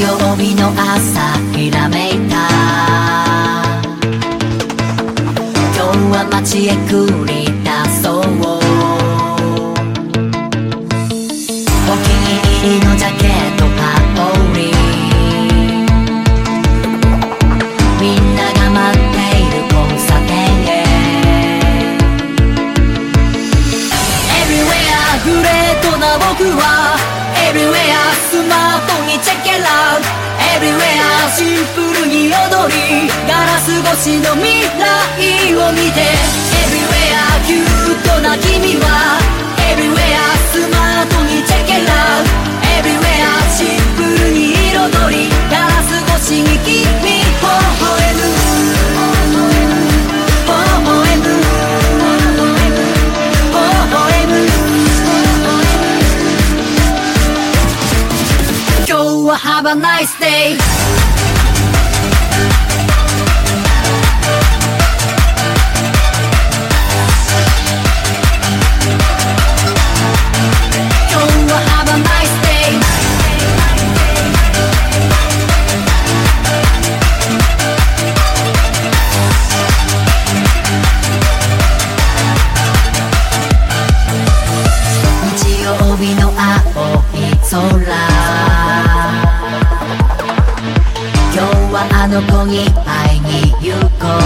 曜日の朝ひらめいた。今日は街へ繰り出そう。お気に入りのジャケな僕は Everywhere スマートにチェックラウ Everywhere シンプルに踊りガラス越しの未来を見て。Everywhere キュートな君は Have a nice day 今日は Have a nice day 空あの子に会いに行こう。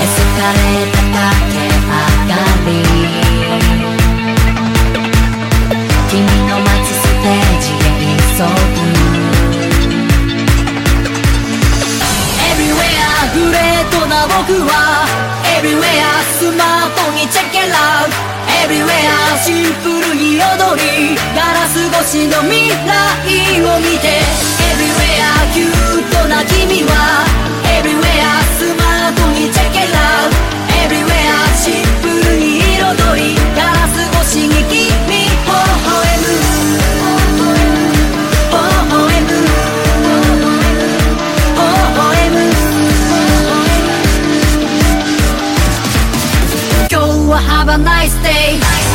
エスカレーター駆け上がり。君の待つステージへ急ぐ。Everywhere グレートな僕は。Everywhere スマートにチェックラウ Everywhere シンプルに踊り。ス越しの未来を見て Everywhere キュートな君は Everywhere スマートにチェケラウ Everywhere シンプルに彩りガラス越しに君微笑む。今日は Have a nice day